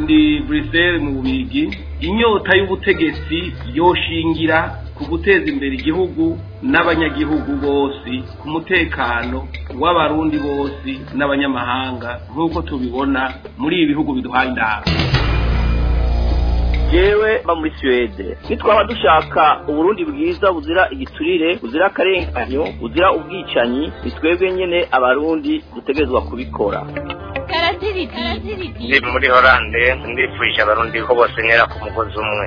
ndi buriseri mu bigi inyota y'ubutegetsi yoshingira ku guteza imbere igihugu n'abanyagihugu bose ku mutekano w'abarundi bose n'abanyamahanga nk'uko tubibona muri ibihugu bihugu yewe mba muri suwede nitwaba dushaka uburundi bwiza buzira igiturire buzira akarenganyo buzira ubwicanyi ni twebwe abarundi dutegerezwa kubikora Eh, ndi muri horande ndifurije abarundi ko bose ku mugozi umwe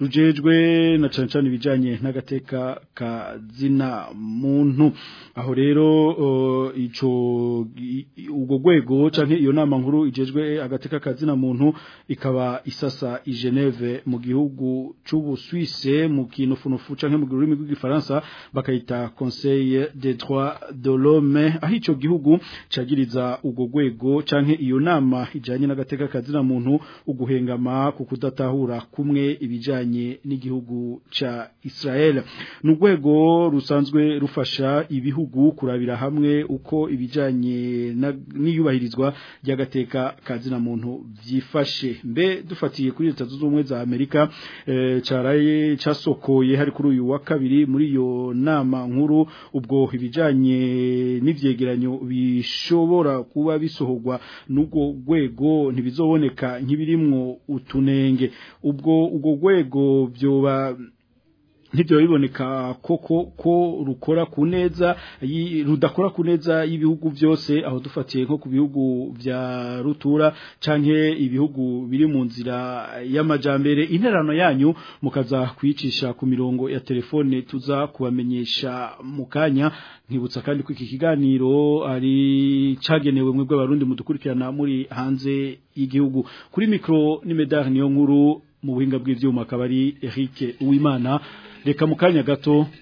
rujejwe na cyane cyane ibijanye n'agateka kazina muntu aho rero uh, ico ugo gwego canke iyo nama nkuru ijejwe agateka ka zina muntu ikaba isasa i Geneve mu gihugu cy'ubu Suisse mu kinofunofu canke mu rurimi rw'igifaransa bakayita Conseil des droits de l'homme aho ico gihugu cagiriza ugo gwego canke iyo nama ijanye n'agateka kazina muntu uguhengama ku kudatahura kumwe ibijanye n'igihugu ca Israel n'ugwego rusanzwe rufasha ibihugu kurabira hamwe uko ibijanye n'iyubahirizwa ry'agateka kazina muntu vyifashe mbe dufatiye kuri leta z'ubumwe za Amerika e, caraye casokoye hari kuri uyu wa kabiri muri iyo nama nkuru ubwo ibijanye n'ivyegeranyo bi bishobora kuba bisohogwa n'ubwo rwego ntibizoboneka nk'ibirimwo utunenge ubwo ubwo rwego byoba nk'ibyo biboneka koko ko rukora kuneza rudakora kuneza neza y'ibihugu byose aho dufatiye nko ku bihugu bya rutura canke ibihugu biri mu nzira y'amajambere interano yanyu mukaza kwicisha ku mirongo ya telefone tuza kubamenyesha mu nkibutsa kandi ku iki kiganiro ari cagenewe mwebwe abarundi mudukurikirana muri hanze y'igihugu kuri mikro ni medar niyo nkuru mu buhinga bw'ivyuma akaba ari Eric Uwimana reka mu kanya gato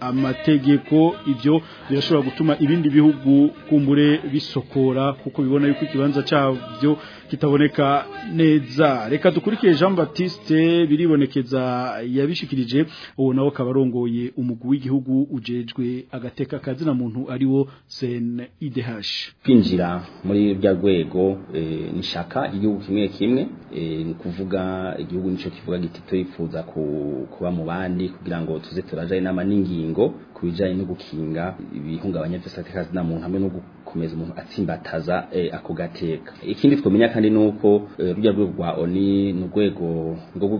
amategeko ibyo birashobora gutuma ibindi bihugu kumbure bisokora kuko bibona yuko ikibanza cyabyo kitaboneka neza reka dukurikire Jean Baptiste biribonekeza yabishikirije uwo nawe kabarongoye umugwi w'igihugu ujejwe agateka kazina muntu ariwo Sen CNIDH kwinjira muri bya rwego e, nishaka igihugu kimwe kimwe e, kuvuga igihugu nico kivuga giti yifuza ku, kuba mu bandi kugira ngo tuze turaje inama n'ingingo kubijanye no gukinga ibihungabanya vyose agateka kazina muntu hamwe no gukomeza umuntu atsimbataza eh, ako gateka ikindi twamenya kandi nuko uko eh, rujya rwego rwa oni ni urwego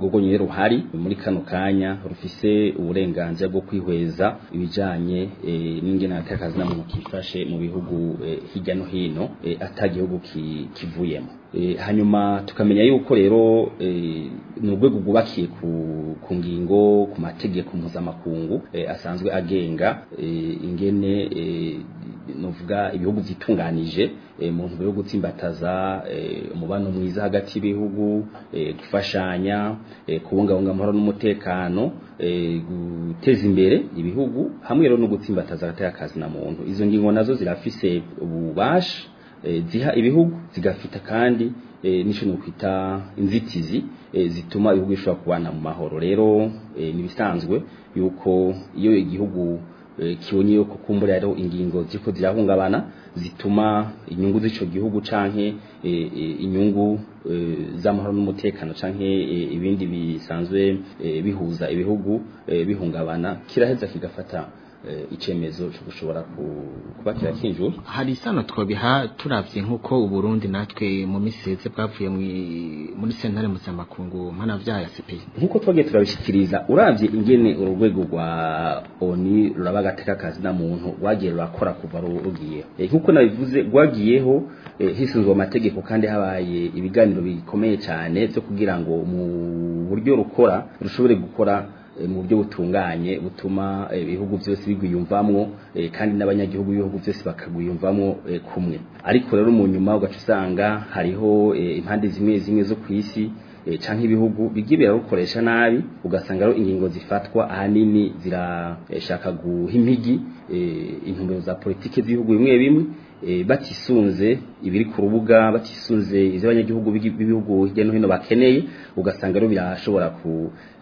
rwonyine ruhari muri kano kanya rufise uburenganzira bwo kwihweza ibijyanye eh, n'ingenanatakazi muntu kifashe mu bihugu hirya no hino atagihugu kivuyemo hanyuma tukamenya yuko rero ni urwego rwubakiye ku ngingo ku mategeko mpuzamakungu asanzwe agenga ingene novuga ibihugu byitunganije eh, mu ntumbero yo gutsimbataza eh, umubano mwiza hagati y'ibihugu eh, gufashanya kubungabunga amahoro n'umutekano guteza imbere ibihugu hamwe rero no gutsimbataza hagati na muntu izo ngingo nazo zirafise ububasha ziha ibihugu zigafita kandi n'icyo ni inzitizi zituma ibihugu bishobora kubana mu mahoro rero ni ibisanzwe yuko iyo igihugu Eh, kironiyo yo kukumbura yariho ingingo ziko zirahungabana zituma inyungu z'ico gihugu canke eh, eh, inyungu z'amahoro n'umutekano canke ibindi bisanzwe bihuza ibihugu bihungabana kiraheza kigafata Eh, icyemezo cyo gushobora kubakira kinjura hari isano twabiha turabye nk'uko Burundi natwe mu miseze bwavuye muri sentare mpuzamakungu mpanabyaha ya CPI nk'uko twagiye turabishyikiriza urabye ingene urwego rwa oni ruraba akazi na muntu rwagiye rurakora kuva rugiyeho eh, nk'uko nabivuze rwagiyeho eh, hisunzwe amategeko kandi habaye ibiganiro bikomeye cyane byo kugira ngo mu buryo rukora rushobore gukora mu buryo butunganye butuma eh, ibihugu byose bigwiyumvamwo eh, kandi n'abanyagihugu b'ibihugu byose bakagwiyumvamwo eh, kumwe ariko rero mu nyuma ugaca usanga hariho impande zimwe zimwe zo ku isi cyangwa ibihugu bigiye birarukoresha nabi ugasanga rero ingingo zifatwa ahanini zirashaka guha impigi intumbero za politiki z'ibihugu bimwe bimwe Eh, batisunze ibiri ku rubuga batisunze iz'abanyagihugu b'ibihugu hirya no hino bakeneye ugasanga rero birashobora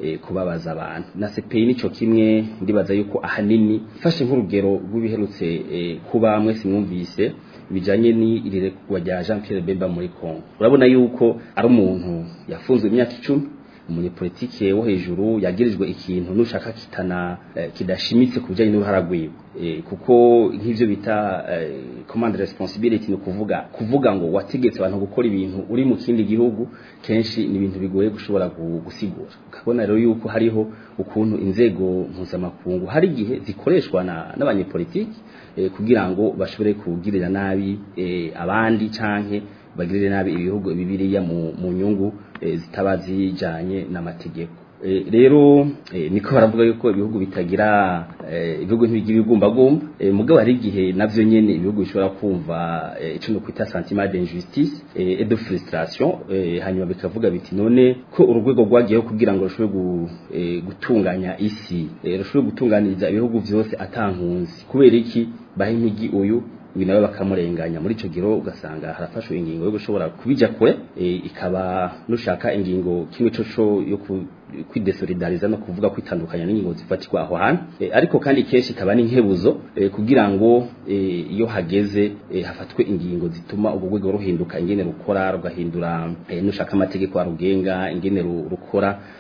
eh, kubabaza abantu na sepeyi nicyo kimwe ndibaza yuko ahanini ifashe nk'urugero rw'ibiherutse eh, kuba mwese mwumvise bijyanye n'irekurwa rya jean Pierre Bemba muri congo urabona yuko ari umuntu yafunzwe imyaka icumi umunyepolitike wo hejuru yagirijwe ikintu nushaka kitana eh, kidashimitse ku bijyanye n'uruhara rwiwe eh, kuko nk'ibyo bita eh, command responsibility ni ukuvuga kuvuga ngo wategetse abantu gukora ibintu uri mu kindi gihugu kenshi ni ibintu bigoye gushobora gusigura ukabona rero yuko hariho ukuntu inzego mpuzamakungu hari igihe zikoreshwa n'abanyepolitiki kugira ngo bashobore kugirira nabi abandi cyangwa bagirire nabi ibihugu bibiriya mu nyungu Eh, zitaba zijyanye n'amategeko eh, rero eh, niko baravuga yuko ibihugu bitagira ibihugu ntibigira ibigumbagumba mugabo hari igihe nabyo nyine ibihugu bishobora kumva icyo ni ukwita santima de injustice et de hanyuma bikavuga biti none ko urwego rwagiyeho kugira ngo rushobore gutunganya isi rushobore gutunganiriza ibihugu byose atankunzi kubera iki baha imigi uyu ibi nawe bakamurenganya muri icyo giro ugasanga harafashwe ingingo yo gushobora kubijya kure eh, ikaba nushaka ingingo kimwe cyo yo kwidesolidariza no kuvuga kwitandukanya n'ingingo zifatirwa aho hantu eh, ariko kandi kenshi ikaba n'inkebuzo eh, kugira ngo eh, iyo hageze hafatwe ingingo zituma ubwo rwego ruhinduka ingene rukora rugahindura nushaka amategeko arugenga ingene rukora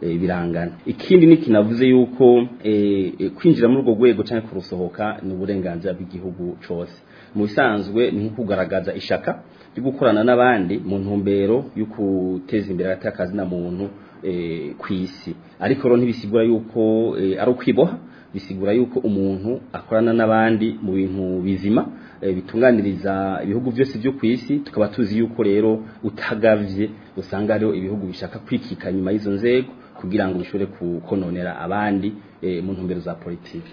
birangana ikindi ni kinavuze yuko kwinjira muri urwo rwego cyangwa kurusohoka ni uburenganzira bw'igihugu cyose mu bisanzwe ni kugaragaza ishaka ryo gukorana n'abandi mu ntumbero yo guteza imbere hagati na muntu ku isi ariko rero ntibisigura yuko ari ukwiboha bisigura yuko umuntu akorana n'abandi mu bintu bizima eh, bitunganiriza ibihugu byose byo ku isi tukaba tuzi yuko rero utagavye usanga hariho ibihugu bishaka kwikika nyuma y'izo nzego kugira ngo bishobore kukononera abandi eh, mu ntumbero za politiki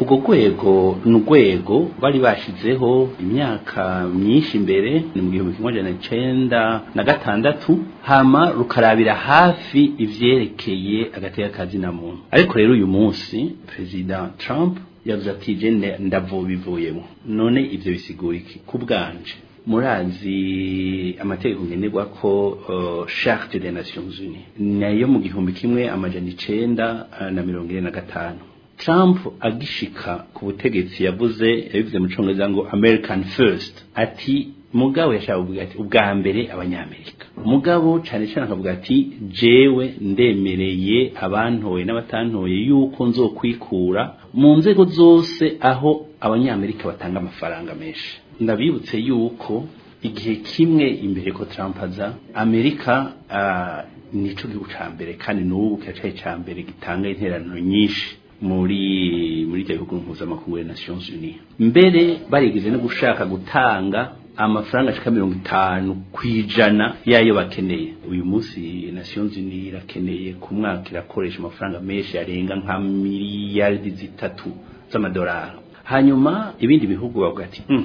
urwo rwego ni bari bashizeho imyaka myinshi mbere ni mu gihumbi kimwe magana cyenda na gatandatu hama rukarabira hafi ivyerekeye agateka kazina muntu ariko rero uyu munsi perezida Trump yavuze ati je ndavubivuyemo none ivyo bisigura iki ku bwanje murazi amategeko ngenerwa ko uh, charte des nations unies nayo mu gihumbi kimwe amajana icenda eh, na mirongo ine na gatanu Trump agishika ku butegetsi yavuze yabivuze mu cyongereza ngo American first ati mugabo yashaka kuvuga ati ubwa mbere abanyamerika umugabo cyane cyane akavuga ati jewe ndemereye abantoye n'abatantoye yuko nzokwikura mu nzego zose aho abanyamerika batanga amafaranga menshi ndabibutse yuko igihe kimwe imbere ko Trump aza Amerika uh, ah, nico gihugu ca mbere kandi n'ubu kiracaye cya mbere gitanga interaniro nyinshi muri muri leta y'ibihugu mpuzamakungu ya nations unies mbere barigeze no gushaka gutanga amafaranga ashika mirongo itanu ku yayo bakeneye uyu munsi nations unies irakeneye ku mwaka irakoresha amafaranga menshi arenga nka miliyaridi zitatu z'amadolari hanyuma ibindi bihugu bavuga ati mm,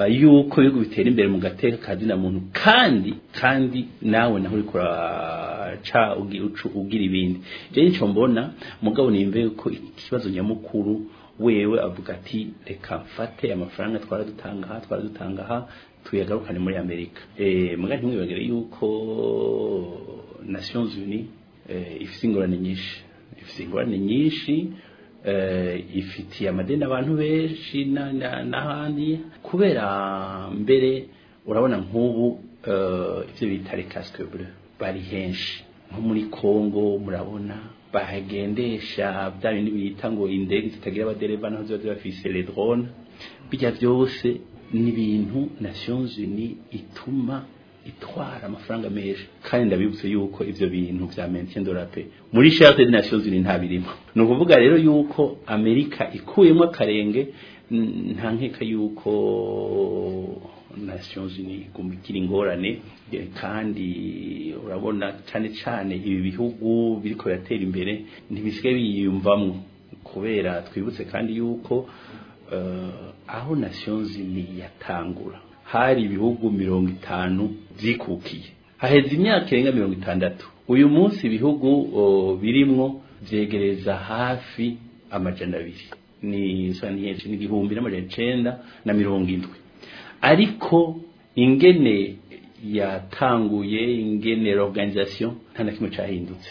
eh, yuko ibihugu bitera imbere mu gateka ka zina muntu kandi kandi nawe naho uri kuraca ugira ibindi nicyo mbona mugabo nimbe yuko ikibazo nyamukuru wewe avuga ati reka mfate amafaranga twara dutanga aha twara dutanga aha tuyagarukane muri amerika eh, mugari ntimwibagire yuko nations Unies eh, ifite ingorane nyinshi eh, ifite ingorane nyinshi ifitiye amadeni abantu benshi n'ahandi kubera mbere urabona nk'ubu eh, ibyo bita rekasitebure bari henshi nko muri congo murabona bahagendesha bya bindi bita ngo indege zitagira abadereva naho ziba zibafise ledrone bijya byose ni ibintu nations unies ituma itwara amafaranga menshi kandi ndabibutse yuko ibyo bintu bya menshendo rape muri shelter nations ni nta birimo ni ukuvuga rero yuko amerika ikuyemo akarenge nta nkeka yuko nations iguma igira ingorane kandi urabona cyane cyane ibi bihugu biri biratera imbere ntibisigaye biyumvamo kubera twibutse kandi yuko eh, aho nations yatangura hari ibihugu mirongo itanu byikukiye haheze imyaka irenga mirongo itandatu uyu munsi ibihugu birimwo byegereza hafi amajana abiri ni igihumbi n'amajana icyenda na mirongo indwi ariko ingene yatanguye ingene organization nta na kimwe cyahindutse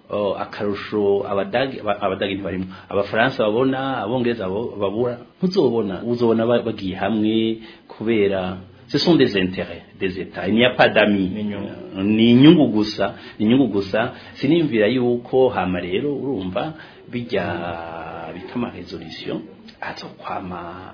akarusho abadage ntibarimo abafaransa babona abongereza babura ntuzobona uzobona bagiye hamwe kubera ce sont des intérêts des États il n'y a pas d'amis ni inyungu gusa ni inyungu gusa siniyumvira yuko hama rero urumva bijya bita azo kwama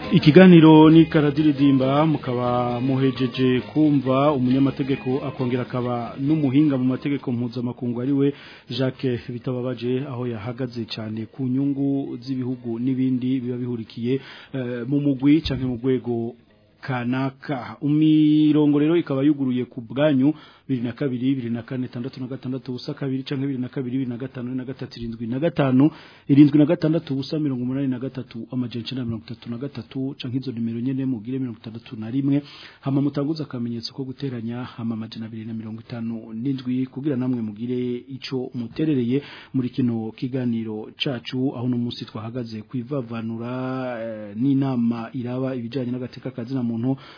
ikiganiro ni karadiridimba mukaba muhejeje kumva umunyamategeko akongera akaba n'umuhinga mu mategeko mpuzamakungu ari we jacques bitababaje aho yahagaze cyane ku nyungu z'ibihugu n'ibindi biba bihurikiye eh, mu mugwi cyangwa mu rwego kanaka imirongo rero ikaba yuguruye ku bwanyu bibiri na kabiri bibiri na kane itandatu na gatandatu ubusa kabiri cyangwa bibiri na kabiri bibiri na gatanu na gatatu irindwi na gatanu irindwi na gatandatu ubusa mirongo umunani na gatatu amajana na mirongo itatu na gatatu cyangwa izo nimero nyine mubwire mirongo itandatu na rimwe hama mutanguza akamenyetso ko guteranya hama amajana abiri na mirongo itanu n'indwi kugira namwe mugire icyo muterereye muri kino kiganiro cacu aho uno munsi twahagaze kwivavanura eh, n'inama iraba ibijyanye n'agateka kazina muntu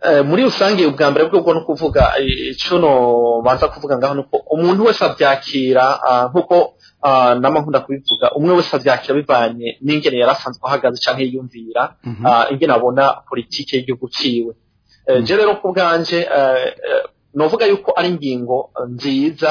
Eh, muri rusange ubwa mbere bwo ni ukuvuga eh, icuno banza kuvuga ngaho ni uko umuntu wese abyakira ah, nk'uko ah, n’amakunda kubivuga umwe wese abyakira bivanye n'ingene yari asanzwe ahagaze cyangwa yiyumvira mhm. ah, ingene abona politiki y'igihugu cyiwe eh, mhm. je rero ku bwanje novuga yuko ari ingingo nziza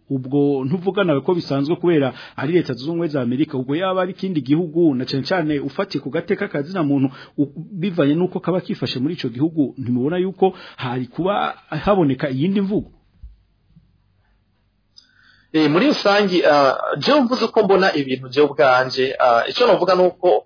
ubwo ntuvuganawe ko bisanzwe kubera ari leta zunwe za Amerika ubwo yaba ari kindi gihugu na cyane cyane ufatiye ku gateka kazina muntu bivanye nuko kaba kifashe muri ico gihugu ntimubona yuko hari kuba haboneka iyindi mvugo eh muri rusangi ah, je mvuze uko mbona ibintu je bwanje ah, ico navuga nuko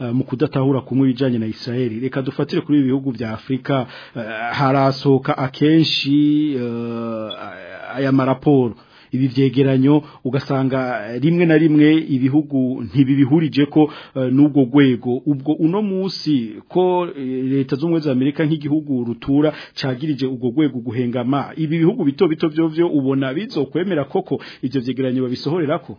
eh, mu kudatahura kumwe ibijyanye na israel reka dufatire kuri ibihugu bihugu bya afurika eh, harasoka akenshi eh, aya maraporo ibi byegeranyo ugasanga eh, rimwe na rimwe ibihugu ntibibihurije ko eh, n'ubwo rwego ubwo uno munsi ko eh, leta z'ubumwe za amerika nk'igihugu rutura cagirije ubwo rwego guhengama ibi bihugu bito bito byo byo ubona bizokwemera koko ibyo byegeranyo babisohorera ko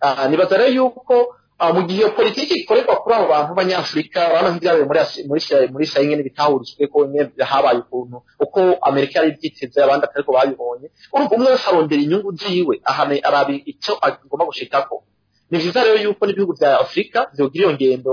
ah, nibaza rero yuko ah, mu gihe politiki ikorerwa kuri abo bantu b'abanyafurika urabona nk'ibyabaye muri sayi nyine bitahurijwe ko habaye ukuntu uko amerika yari ibyiteze abandi atariko babibonye urumva umwe wese arondera inyungu ziwe ahana arabi icyo agomba gushikako ni byiza rero yuko n'ibihugu bya afurika byogira iyo ngendo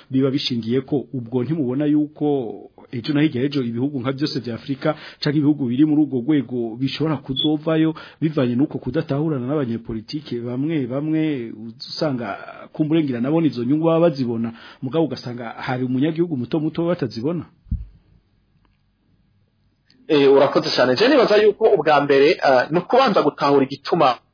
biba bishingiye ko ubwo nti mubona yuko ejo na ejo ibihugu nka byose bya Afrika cyangwa ibihugu biri muri urwo rwego bishobora kuzovayo bivanye nuko kudatahurana n'abanyepolitike bamwe bamwe usanga kumburengera nabone izo nyungu baba bazibona mugabo ugasanga hari umunyagihugu muto muto batazibona eh urakoze cyane je nibaza yuko ubwa mbere eh, no kubanza gutahura igituma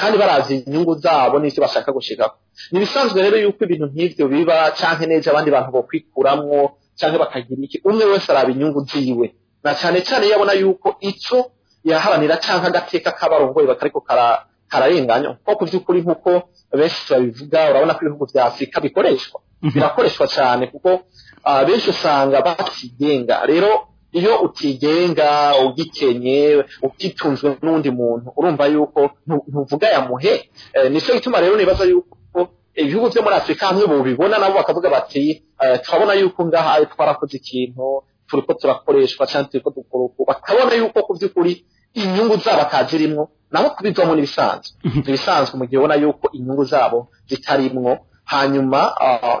kandi barazi inyungu zabo n'icyo bashaka gushyiraho ni ibisanzwe rero yuko ibintu nk'ibyo biba cyangwa neza abandi bantu bo cyangwa bakagira iki umwe wese araba inyungu ziwe na cyane cyane iyo abona yuko icyo yaharanira cyangwa agateka k'abarongoye bakariko kararenganywa kuko kuri nk'uko benshi babivuga urabona ko ibihugu bya afrika bikoreshwa mhm. birakoreshwa cyane kuko ah, benshi usanga batigenga rero iyo utigenga ugikenye ukitunzwe n'undi muntu urumva yuko ntuvuga yamuhe eh, nico gituma rero nibaza yuko ibihugu byo muri afrika amwe bubibona nabo bakavuga bati eh, twabona yuko ngaha twarakoze ikintu turiko turakoreshwa cyane turiko ko bakabona yuko ku by'ukuri inyungu zabo atazirimo naho kubibwamo n'ibisanzwe ibisanzwe mhm. mu gihe ubona yuko inyungu zabo zitarimwo hanyuma ah,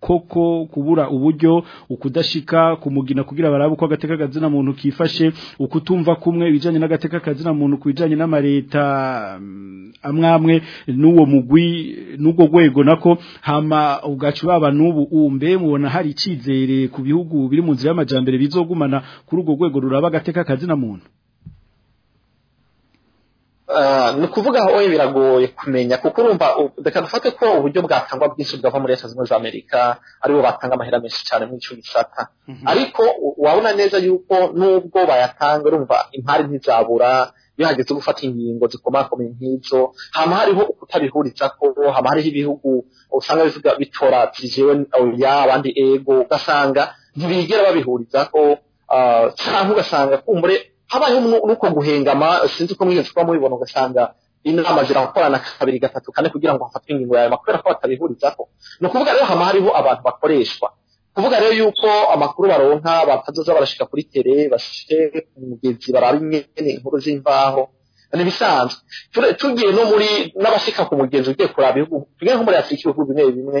koko kubura uburyo ukudashika kumugina kugira barabe uko agateka kazina muntu kifashe ukutumva kumwe ibijanye n'agateka kazina muntu kubijanye n'amareta mm, amwamwe n'uwo mugwi n'ubwo gwego nako hama ugacubaba n'ubu umbe mubona hari icizere ku bihugu biri mu nzira y'amajambere bizogumana kuri ubwo gwego ruraba agateka kazina muntu Ah, ni ukuvuga aho biragoye kumenya kuko urumva reka dufate ko uburyo bwatangwa bwinshi bwava muri leta za amerika aribo batanga amahera menshi cyane muri icumi nsata mhm. ariko wabona neza yuko nubwo bayatanga urumva impari ntizabura iyo hageze gufata ingingo zikomakomeye nk'izo haba hariho ukutabihuriza ko haba hariho ibihugu usanga bivuga bitora tiriziyo oya oh, abandi ego ugasanga ntibigera babihuriza ko ah, cyangwa ugasanga kumbure habayeho n'uko guhengama sinzi ko mwihenze kuba mubibona ugasanga inama zirakorana kabiri gatatu kane kugira ngo hafatwe ingingo ya kubera ko batabihurizaho ni ukuvuga rero haba hariho abantu bakoreshwa kuvuga rero yuko amakuru baronka batazoza barashika kuri tere bashike ku mugezi baraba inkuru z'imvaho ni bisanzwe tugiye no muri n'abashika ku mugezi ugiye kuraba ibihugu tugiye nko muri afurika ibihugu bimwe bimwe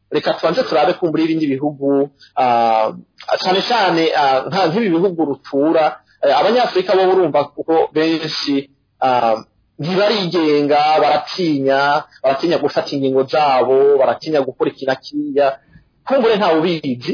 reka tubanze turabe kumbura ibindi bihugu ah, cyane cyane ah, nk'ibi bihugu rutura eh, abanyafurika bo urumva kuko benshi Ah, ntibarigenga baratinya baratinya gufata ingingo zabo baratinya gukora iki na kiriya kumbure ntawe ubizi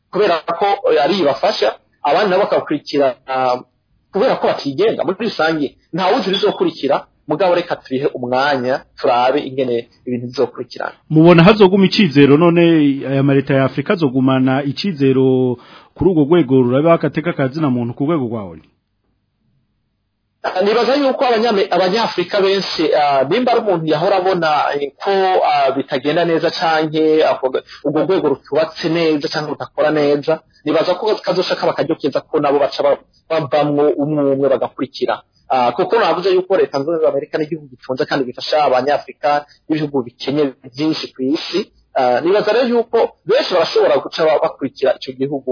kubera ko eh, ari ibafasha abandi nabo bakakurikira ah, kubera ko batigenga muri rusange nta wuzi bizokurikira mugabo reka tubihe umwanya turabe ingene ibintu bizokurikirana mubona hazoguma icyizero none aya mareta ya afurika azogumana icyizero kuri urwo rwego ruraba agateka kazina muntu ku rwego rwawe nibaza yuko abanyafurika benshi ah, nimba ari umuntu yahora abona ko ah, bitagenda neza cyangwa urwo rwego rutubatse neza cyangwa rutakora neza nibaza ko kazoshaka bakaryohereza ko nabo baca babamwo umwe umwe bagakurikira ah, kuko navuze yuko leta zunze ubumwe amerika n'igihugu gifunze kandi gifasha abanyafurika n'ibihugu bikenye byinshi ku isi nibaza rero yuko benshi barashobora guca bakurikira icyo gihugu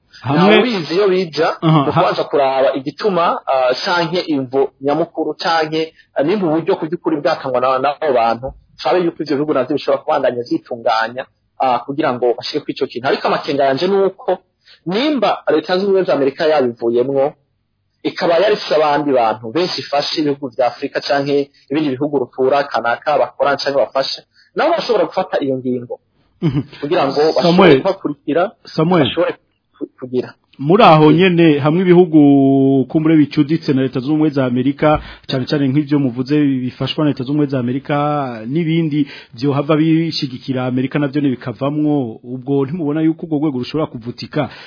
hamwe bizi iyo bijya mu kubanza kuraba igituma ah, canke imvo nyamukuru canke ah, nimba uburyo ku by'ukuri bwatangwa n'abo bantu nshabe yuko ivyo bihugu navyo bishobora kubandanya vyitunganya kugira ngo bashike kuri icyo kintu ariko amakenga yanjye ni uko nimba leta zunze za amerika yabivuyemo ikaba yarifise abandi bantu benshi ifashe ibihugu bya afurika canke ibindi bihugu rutura kanaka bakora canke bafasha nabo bashobora gufata iyo ngingo kugira ngo bashobore kubakurikira bashobore kugira muri aho nyene hamwe ibihugu kumure bicuditse na leta z'ubumwe za Amerika cyane cyane nk’ibyo muvuze bifashwa na leta z'Umwe za Amerika nibindi byo hava bishigikira Amerika navyo ne ubwo ntimubona yuko ubwo gwego rushobora kuvutika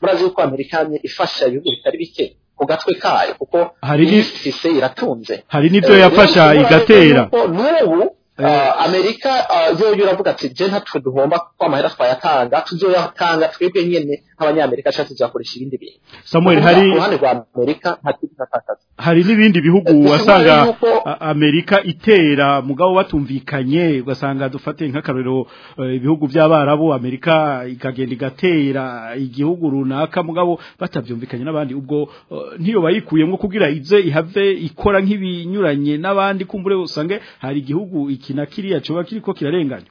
murazi yuko amerika yamye ifasha ibihugu bitari bike ku gatwe kayo kuko hari n'ifise iratunze hari n'ibyo yafasha igatera n'ubu amerika ugewe e, uravuga ati jena twe duhomba kuko amahera twayatanga tujye uyatanga twebwe nyine Amerika ashatse byakoresha ibindi bintu Samuel hari ruhande kwa Amerika ntakizatakaza hari n'ibindi bihugu wasanga Amerika itera mugabo batumvikanye ugasanga dufate nk'akarero eh, ibihugu by'abarabo Amerika ikagenda igatera igihugu runaka mugabo batavyumvikanye n'abandi ubwo eh, ntiyo bayikuyemo kugira ize ihave ikora nk'ibinyuranye n'abandi kumbure usange hari igihugu iki na kiriya coba kiriko kirarenganya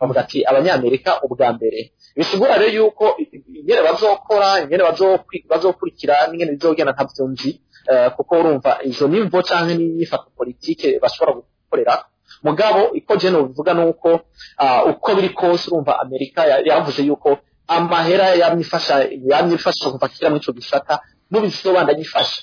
bavuga ati abanyamerika ubwa mbere bisigura rero yuko ingene bazokora ingene bazokurikira n'ingene bizogenda ntabyo nzi eh, kuko urumva izo nimvo cyangwa n'imyifato politike bashobora gukorera mugabo iko jene bivuga nuko ah, uko biri kose urumva amerika yavuze yuko amahera yamye ifasha kuva kera muri icyo gisata n'ubizobanda gifasha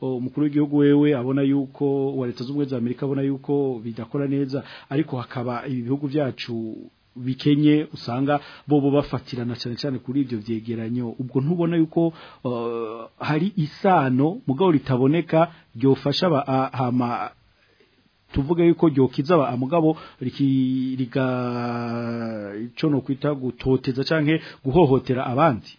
umukuru w'igihugu wewe abona yuko wa leta z'ubumwe za amerika abona yuko bidakora neza ariko hakaba ibihugu byacu bikenye usanga bobo bafatirana cyane cyane kuri ibyo byegeranyo ubwo ntubona yuko uh, hari isano mugabo ritaboneka byofasha hama ah, ah, tuvuga yuko ryokiza ba ah, mugabo riga ico no kwita gutoteza canke guhohotera abandi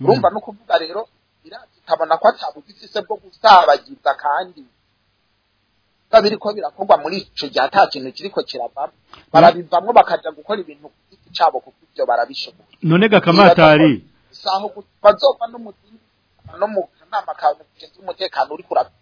urumva no kuvuga rero irazi ikabona ko atabugize ise bwo gusabagiza kandi gusa biriko birakorwa muri ico gihe ata kintu kiriko kiravamo barabivamwo bakaja gukora ibintu cyabo kuko ivyo barabishobora none gakamatari saho bazova n'umuzingi no mu kanama kawe umutekano uri kurapimba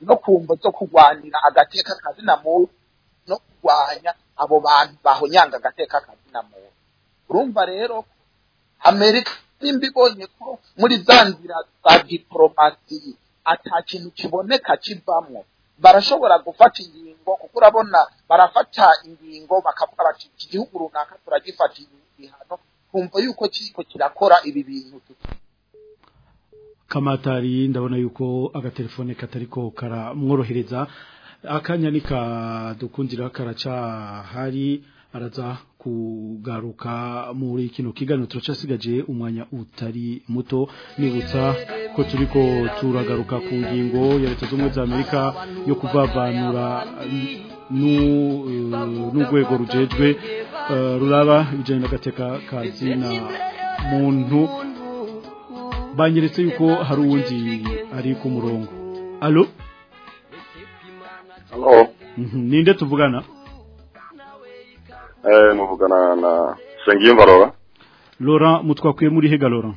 no ku mbo zo kurwanira agateka kazina muntu no kurwanya abo bantu bahonyanga agateka kabi muntu urumva rero amerika nimba ko muri za nzira za diporomasiyi ata kintu kiboneka kivamo barashobora gufata ingingo kuko urabona barafata ingingo bakavuga bati iki gihugu runaka turagifata ibihano twumva yuko kiriko kirakora ibi bintu kamatari ndabona yuko agatelefone katari ko karamworohereza akanya ni kadukundira karacahari araza kugaruka muri kino kiganiro turacasigaje umwanya utari muto nibutsa ko turiko turagaruka ku ngingo ya leta z'ubumwe za amerika yo kuvavanura eh, n'urwego rujejwe eh, ruraba Gateka n'agateka kazina muntu banyeretse yuko hari uwundi ari ku murongo alo Mhm. ni Ninde tuvugana eh muvugana na Sengiyumva Laurent Laurent mutwakuye muri hega Laurent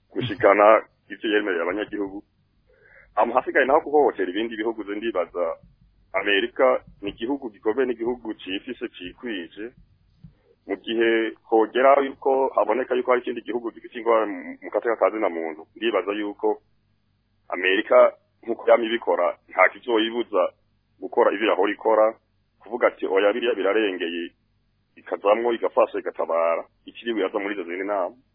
gushikana ibyo yemerera abanyagihugu amahasigaye naho kuhohotera ibindi bihugu ndibaza amerika ni igihugu gikomeye n'igihugu cyifise cyikwije mu gihe hogera yuko haboneka yuko hari ikindi gihugu gifite ingorane mu kateka kazi na muntu ndibaza yuko amerika nk'uko yama ibikora nta kizoyibuza gukora ibyo yahora ikora kuvuga ati oya biriya birarengeye ikazamwo igafasha igatabara ikiriwe yaza muri izo zindi nama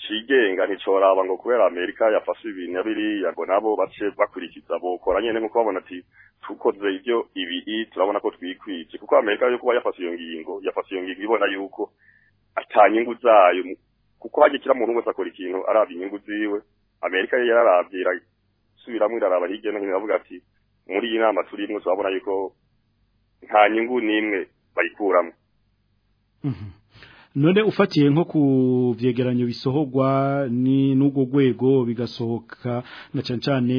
cigenga nticoraba ngo kubera amerika yafashe ibintu biriya ngo nabo bace bakurikiza bokora nyene nk'uko babona ati tukoze ibyo ibi turabona ko twikwije kuko amerika yo kuba yafashe iyo ngingo yafashe iyo ngingo ibona yuko ata nyungu zayo kuko hagikira muntu wese akora ikintu araba inyungu ziwe amerika yari yararavye irasubiramo iraraba hirya no hino iravuga ati muri iyi nama turimwo turabona yuko nta nyungu n'imwe bayikuramwo mhm. none ufatiye nko ku byegeranyo bisohorwa ni n'ubwo rwego bigasohoka na cancane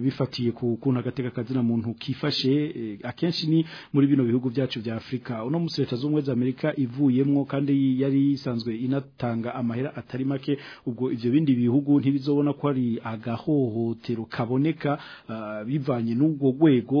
bifatiye ku kuntu agateka kazina muntu kifashe eh, akenshi ni muri bino bihugu byacu bya afurika uno munsi leta z'ubumwe za amerika ivuyemo kandi yari isanzwe inatanga amahera atari make ubwo ibyo bindi bihugu ntibizobona ko ari agahohotero kaboneka ah, bivanye n'ubwo rwego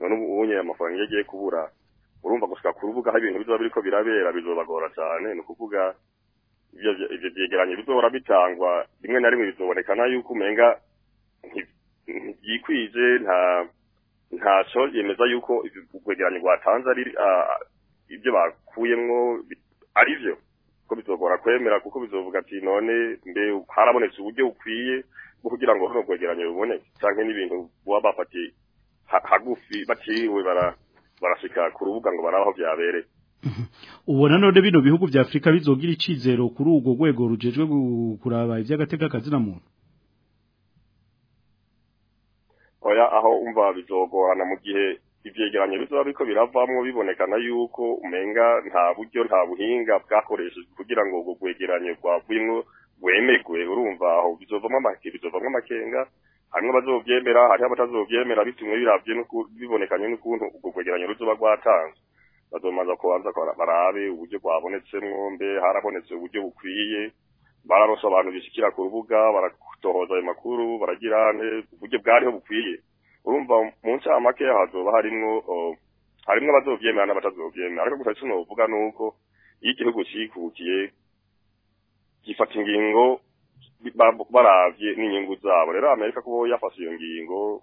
none ubunye amafaranga iyo agiye kubura urumva gushika ku rubuga aho ibintu bizoba biriko birabera bizobagora cane ni ukuvuga ibyo byegeranyo bizora bitangwa rimwe na rimwe bizobonekana yuko umenga ntibyikwije nta ntaco yemeza yuko ubwegeranyo bwatanze ari ibyo bakuyemwo ari byo ko bizogora kwemera kuko bizovuga ati none mbe harabonetse uburyo bukwiye bwo kugira ngo buno bwegeranyo buboneke canke n'ibintu baba bafatiye hagufi batiriwe barashika ku rubuga ngo barabaho byabereye ubona none bino bihugu bya afurika bizogira icyizero kuri urwo rwego rugejwe kuraba iby'agateka kazina muntu oya aho umva bizogorana mu gihe ibyegeranyo bizaba biko biravamo bibonekana yuko umenga nta buryo nta buhinga bwakoreshejwe kugira ngo ubwo rwegeranyo rwavuyemo bwemegwe urumva aho bizovamo amake bizovamo amakenga hanyuma abazobyemera hari abatazobyemera bitumwe birabye bibonekanye n'ukuntu ubwo rwegeranyo ruzoba rwatanzwe bazomanza kubanza barabe uburyo bwabonetsemwo mbe harabonetse uburyo bukwiye bararonse abantu bishikira ku rubuga baratohoza ayo makuru baragira uburyo bwariho bukwiye urumva munsi nsaha makeya hazoba harimwo harimwo abazovyemera n'abatazovyemera ariko gusa tunovuga nuko iyo igihugu cikukiye gifata ingingo baravye n'inyungu zabo rero amerika kuba yafashe iyo ngingo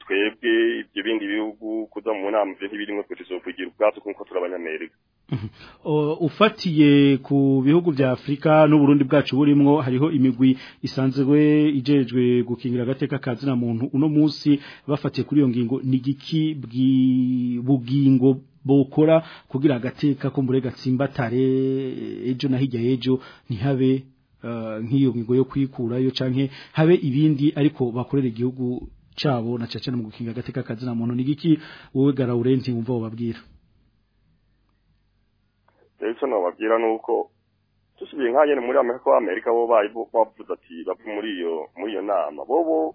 twebwe ibyo bindi bihugu kuza mu nama byo ntibirimo twe tuzovugira kuko turi abanyamerika ufatiye ku bihugu bya afurika n'uburundi bwacu burimo hariho imigwi isanzwe ijejwe gukingira agateka kazina muntu uno munsi bafatiye kuri iyo ngingo ni igiki bugingo bukora kugira agateka ko mbure gatsimbatare ejo na hirya y'ejo ntihabe eh, nk'iyo ngingo yo kwikurayo canke habe ibindi ariko bakorera igihugu cabo na cyane mu gukinga agateka kazina muntu ni giki wowe garawurenzi wumva wababwira Icyo nababwira ni uko dusubiye nka nyene muri Amerika Amerika bo bayi bavuze ati bavuye muri iyo muri iyo nama bobo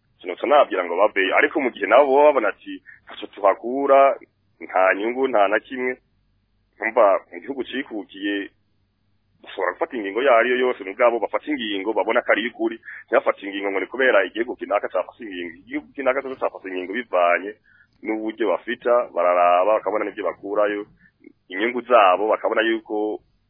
sinoca nabwira ngo baveyo ariko mu gihe nabo baba babona ati ntaco tuhakura nta nyungu nta na kimwe umva mu gihugu cikukiye ushobora gufata ingingo iyo ari yo yose n'ubwabo bafata ingingo babona ko ari y'ukuri ntibafate ingingo ngo ni kubera igihugu kinaka cyafata ingingo igihugu kinaka cyose cyafata ingingo bivanye n'uburyo bafita bararaba bakabona n'ibyo bakurayo inyungu zabo bakabona yuko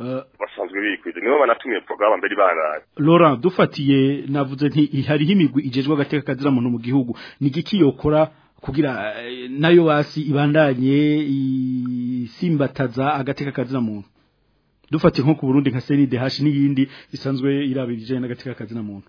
uh, basanzwe bikwiza nibo banatumye porogaramu mbere baraye Laurent dufatiye navuze nti hariho imigwi igejwe agateka muntu mu gihugu ni igiki yokora kugira eh, nayo basi ibandanye isimbataza agateka kaziramuntu dufatiye nko ku burundi nka seride hashi n'iyindi isanzwe iraba ibijyanye n'agateka muntu.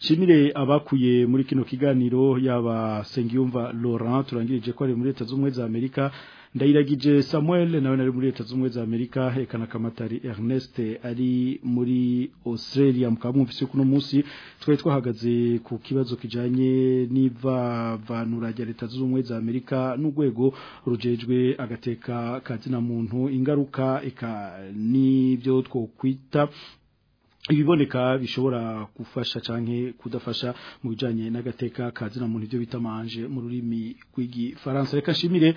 nshimire abakuye muri kino kiganiro yaba sengiyumva laurent turangirije ko ari muri leta z'ubumwe za amerika ndayiragije samuel nawe nari muri leta z'ubumwe za amerika hekana akamatari ernest ari muri australia mukaba mwumvise kuno munsi twari twahagaze ku kibazo kijyanye n'ivavanura rya leta z'ubumwe za amerika n'urwego rugejwe agateka ka muntu ingaruka n'ibyo twokwita ibiboneka bishobora kufasha canke kudafasha mu bijyanye n'agateka ka muntu ibyo bita manje mu rurimi rw'igifaransa reka nshimire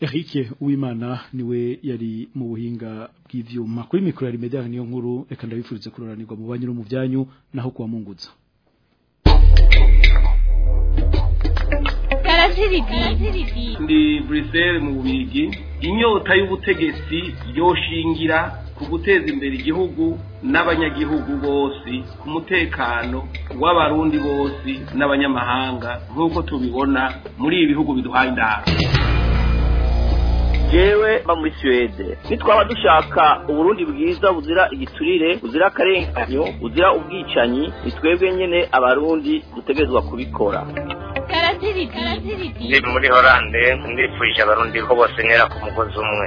Eric Uwimana niwe yari mu buhinga bw'ivyuma kuri mikro yari media niyo nkuru reka ndabifurize kuroranirwa mu banyuru mu byanyu naho kuwamunguza Ndi Bruxelles mu Bigi inyota y'ubutegetsi yoshingira ku guteza imbere igihugu n'abanyagihugu bose ku mutekano w'abarundi bose n'abanyamahanga nk'uko tubibona muri ibi bihugu biduhaye indahabwo jewe mba muri suwede nitwaba dushaka uburundi bwiza buzira igiturire buzira akarenganyo buzira ubwicanyi twebwe nyine abarundi dutegerezwa kubikora ni muri horande ndifurije abarundi ko basenyera ku mugozi umwe